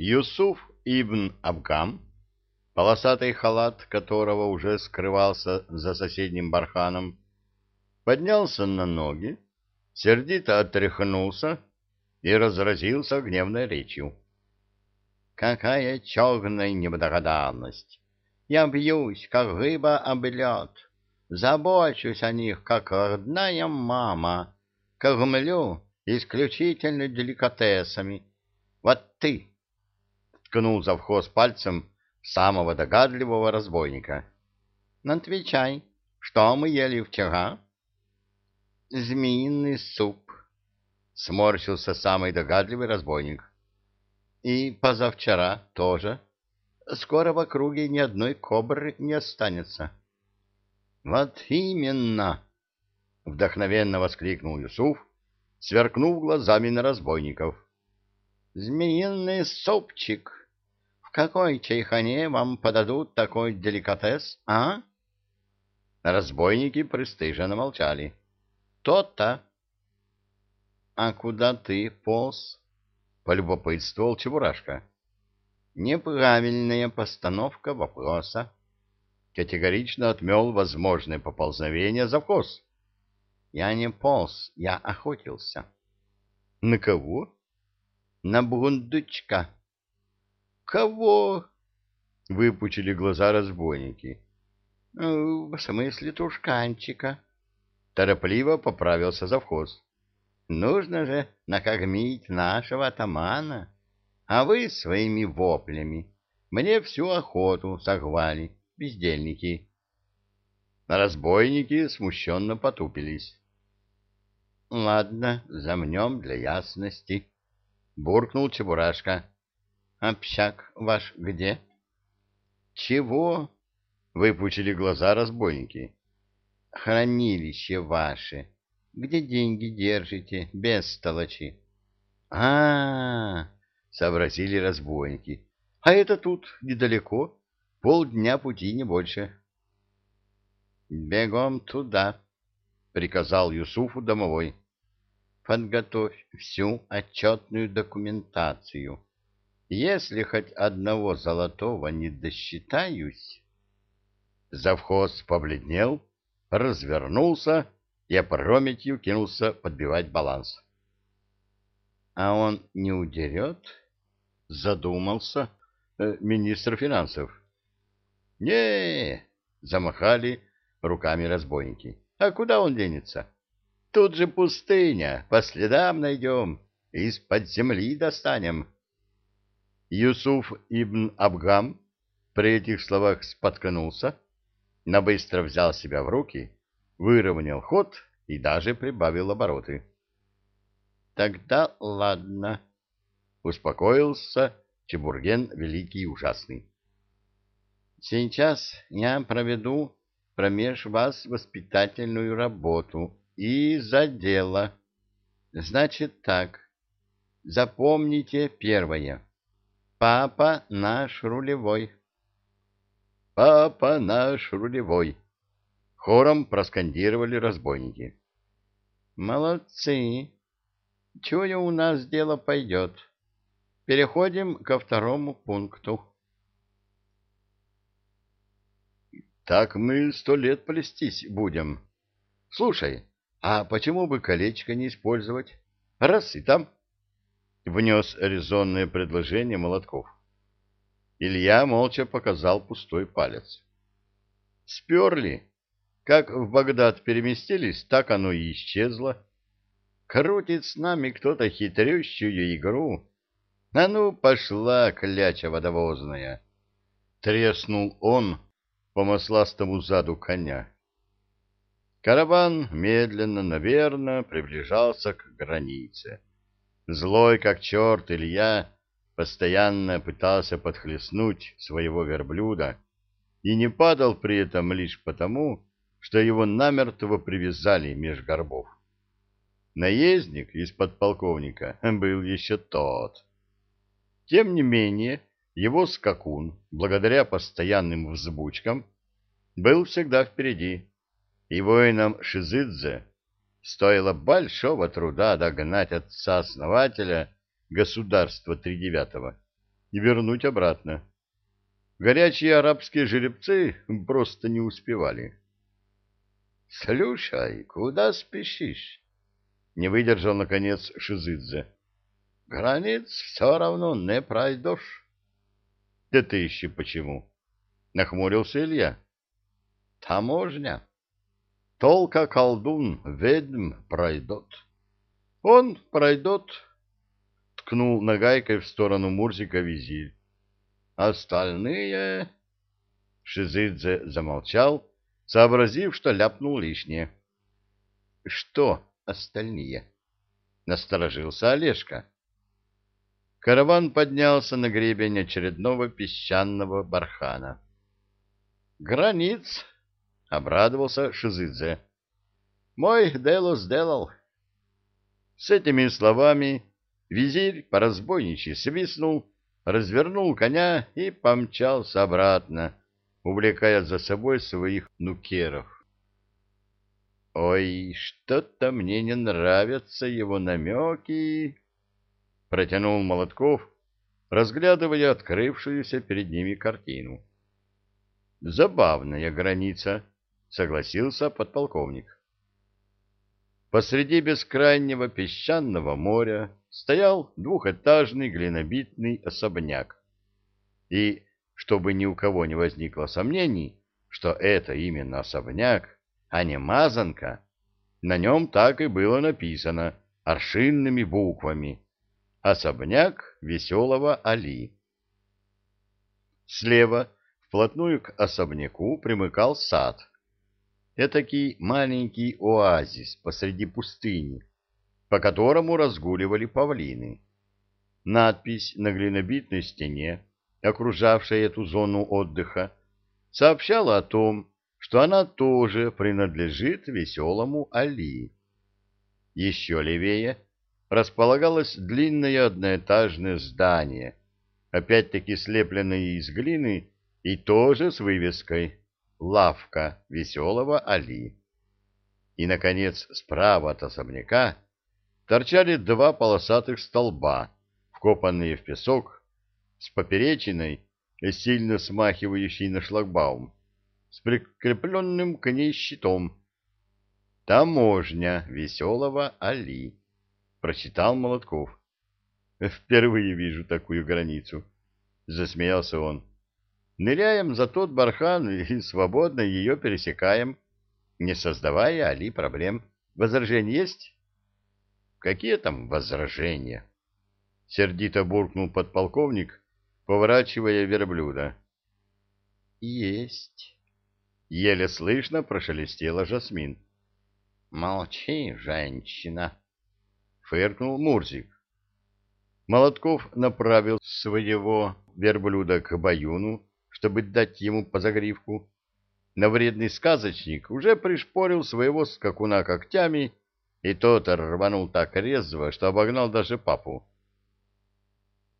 Юсуф ибн Абгам, полосатый халат которого уже скрывался за соседним барханом, поднялся на ноги, сердито отряхнулся и разразился гневной речью. «Какая черная неблагодарность! Я бьюсь, как рыба об лед, забочусь о них, как родная мама, кормлю исключительно деликатесами. Вот ты!» — ткнул завхоз пальцем самого догадливого разбойника. «Отвечай, что мы ели вчера?» «Змеиный суп», — сморщился самый догадливый разбойник. «И позавчера тоже. Скоро в округе ни одной кобры не останется». «Вот именно!» — вдохновенно воскликнул Юсуф, сверкнув глазами на разбойников. «Змеиный супчик! В какой чайхане вам подадут такой деликатес, а?» Разбойники пристыженно молчали. «То-то!» «А куда ты полз?» — полюбопытствовал Чебурашка. «Неправильная постановка вопроса». Категорично отмел возможное поползновение завхоз. Я не полз, я охотился. На кого? На бурундучка. Кого? Выпучили глаза разбойники. В смысле тушканчика. Торопливо поправился завхоз. Нужно же накормить нашего атамана, а вы своими воплями мне всю охоту согвали, бездельники. Разбойники смущенно потупились. — Ладно, замнем для ясности, — буркнул Чебурашка. — Общак ваш где? — Чего? — выпучили глаза разбойники. — Хранилище ваше. Где деньги держите, без толочи? А — А-а-а! — сообразили разбойники. — А это тут, недалеко, полдня пути, не больше. — Бегом туда, — приказал Юсуфу домовой. — Подготовь всю отчетную документацию. Если хоть одного золотого не досчитаюсь... Завхоз побледнел, развернулся и опрометью кинулся подбивать баланс. — А он не удерет? — задумался э, министр финансов. — Не, — замахали руками разбойники. — А куда он денется? Тут же пустыня, по следам найдем, из-под земли достанем. Юсуф ибн Абгам при этих словах споткнулся, но быстро взял себя в руки, выровнял ход и даже прибавил обороты. — Тогда ладно, — успокоился Чебурген Великий и Ужасный. — Сейчас я проведу промеж вас воспитательную работу и за дело. Значит так, запомните первое. Папа наш рулевой. Папа наш рулевой. Хором проскандировали разбойники. Молодцы. Чую, у нас дело пойдет. Переходим ко второму пункту. Так мы сто лет плестись будем. Слушай, а почему бы колечко не использовать? Раз и там. Внес резонное предложение Молотков. Илья молча показал пустой палец. Сперли. Как в Багдад переместились, так оно и исчезло. Крутит с нами кто-то хитрющую игру. А ну, пошла кляча водовозная. Треснул он по масластому заду коня. Караван медленно, наверно, приближался к границе. Злой, как черт, Илья постоянно пытался подхлестнуть своего верблюда и не падал при этом лишь потому, что его намертво привязали меж горбов. Наездник из подполковника был еще тот. Тем не менее, его скакун, благодаря постоянным взбучкам, был всегда впереди, и воинам Шизидзе стоило большого труда догнать отца-основателя государства Тридевятого. и вернуть обратно. Горячие арабские жеребцы просто не успевали. — Слушай, куда спешишь? — не выдержал, наконец, Шизидзе. — Границ все равно не пройдешь. — Да ты еще почему? — нахмурился Илья. — Таможня. Толка колдун ведьм пройдет. Он пройдет, — ткнул нагайкой в сторону Мурзика визирь. Остальные... Шизидзе замолчал, сообразив, что ляпнул лишнее. — Что остальные? — насторожился Олежка. Караван поднялся на гребень очередного песчаного бархана. — Границ! — обрадовался Шизидзе. — Мой дело сделал. С этими словами визирь по-разбойничьи свистнул, развернул коня и помчался обратно, увлекая за собой своих нукеров. «Ой, что-то мне не нравятся его намеки!» — протянул Молотков, разглядывая открывшуюся перед ними картину. «Забавная граница», — согласился подполковник. Посреди бескрайнего песчаного моря стоял двухэтажный глинобитный особняк. И, чтобы ни у кого не возникло сомнений, что это именно особняк, а не мазанка, на нем так и было написано аршинными буквами «Особняк веселого Али». Слева, вплотную к особняку, примыкал сад, этакий маленький оазис посреди пустыни, по которому разгуливали павлины. Надпись на глинобитной стене, окружавшей эту зону отдыха, сообщала о том, что она тоже принадлежит веселому Али. Еще левее располагалось длинное одноэтажное здание, опять-таки слепленное из глины и тоже с вывеской лавка веселого Али. И, наконец, справа от особняка торчали два полосатых столба, вкопанные в песок, с поперечиной, сильно смахивающей на шлагбаум, с прикрепленным к ней щитом. «Таможня веселого Али», — прочитал Молотков. «Впервые вижу такую границу», — засмеялся он. Ныряем за тот бархан и свободно ее пересекаем, не создавая Али проблем. Возражения есть? Какие там возражения? Сердито буркнул подполковник, поворачивая верблюда. Есть. Еле слышно прошелестела Жасмин. Молчи, женщина, фыркнул Мурзик. Молотков направил своего верблюда к Баюну, чтобы дать ему по загривку, но вредный сказочник уже пришпорил своего скакуна когтями, и тот рванул так резво, что обогнал даже папу.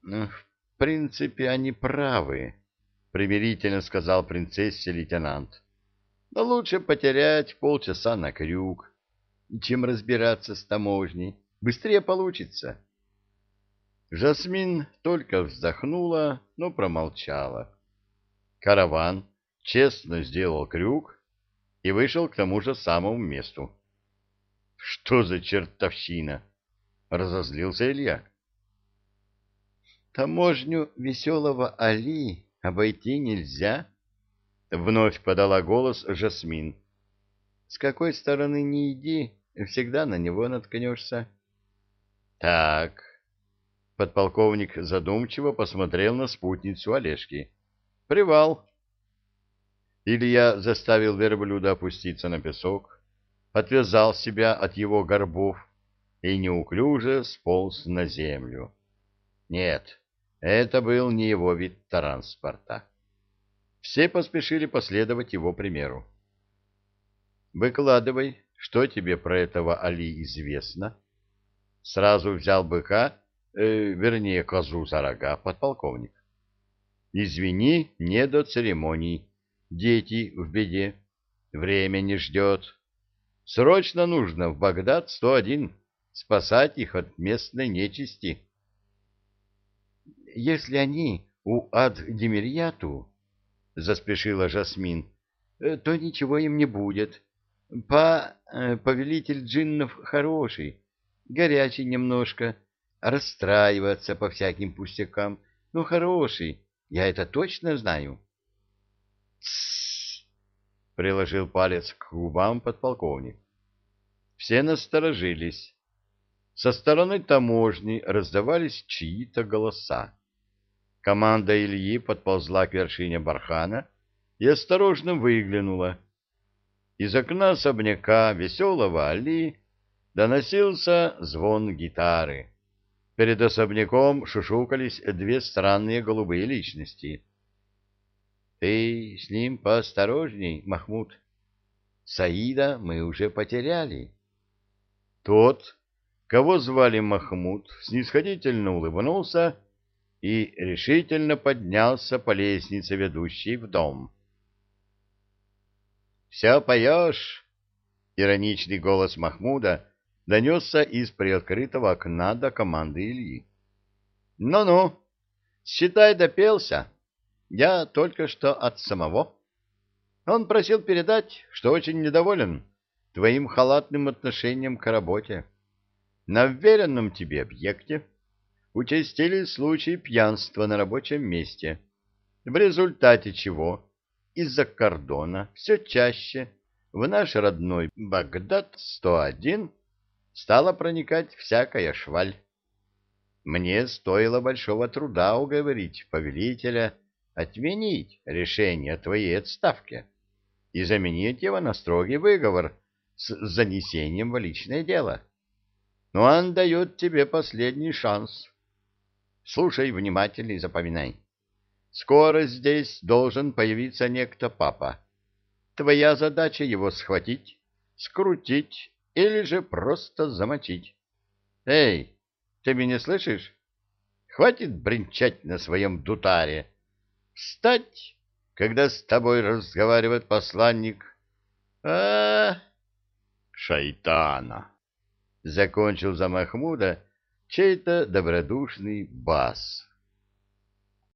«Ну, — В принципе, они правы, — примирительно сказал принцессе лейтенант. — Но лучше потерять полчаса на крюк, чем разбираться с таможней. Быстрее получится. Жасмин только вздохнула, но промолчала. Караван честно сделал крюк и вышел к тому же самому месту. — Что за чертовщина? — разозлился Илья. — Таможню веселого Али обойти нельзя, — вновь подала голос Жасмин. — С какой стороны ни иди, всегда на него наткнешься. — Так. Подполковник задумчиво посмотрел на спутницу Олежки. — Привал. Илья заставил верблюда опуститься на песок, отвязал себя от его горбов и неуклюже сполз на землю. Нет, это был не его вид транспорта. Все поспешили последовать его примеру. «Выкладывай, что тебе про этого Али известно?» Сразу взял быка, э, вернее, козу за рога, подполковник. Извини, не до церемоний. Дети в беде. Время не ждет. Срочно нужно в Багдад 101 спасать их от местной нечисти. если они у Ад-Демирьяту, — заспешила Жасмин, — то ничего им не будет. Па, повелитель джиннов хороший, горячий немножко, расстраиваться по всяким пустякам, но хороший, я это точно знаю. Тссс! приложил палец к губам подполковник. Все насторожились. Со стороны таможни раздавались чьи-то голоса. Команда Ильи подползла к вершине бархана и осторожно выглянула. Из окна особняка веселого Али доносился звон гитары. Перед особняком шушукались две странные голубые личности. — Ты с ним поосторожней, Махмуд. Саида мы уже потеряли. Тот, кого звали Махмуд, снисходительно улыбнулся и решительно поднялся по лестнице, ведущей в дом. «Все поешь!» — ироничный голос Махмуда донесся из приоткрытого окна до команды Ильи. «Ну-ну, считай, допелся. Я только что от самого. Он просил передать, что очень недоволен твоим халатным отношением к работе. На вверенном тебе объекте участили случаи пьянства на рабочем месте, в результате чего из-за кордона все чаще в наш родной Багдад-101 стала проникать всякая шваль. Мне стоило большого труда уговорить повелителя отменить решение твоей отставке и заменить его на строгий выговор с занесением в личное дело. Но он дает тебе последний шанс. Слушай внимательно и запоминай. Скоро здесь должен появиться некто папа. Твоя задача его схватить, скрутить или же просто замочить. Эй, ты меня слышишь? Хватит бренчать на своем дутаре. Встать, когда с тобой разговаривает посланник. А, -а, -а шайтана! Закончил за Махмуда чей-то добродушный бас.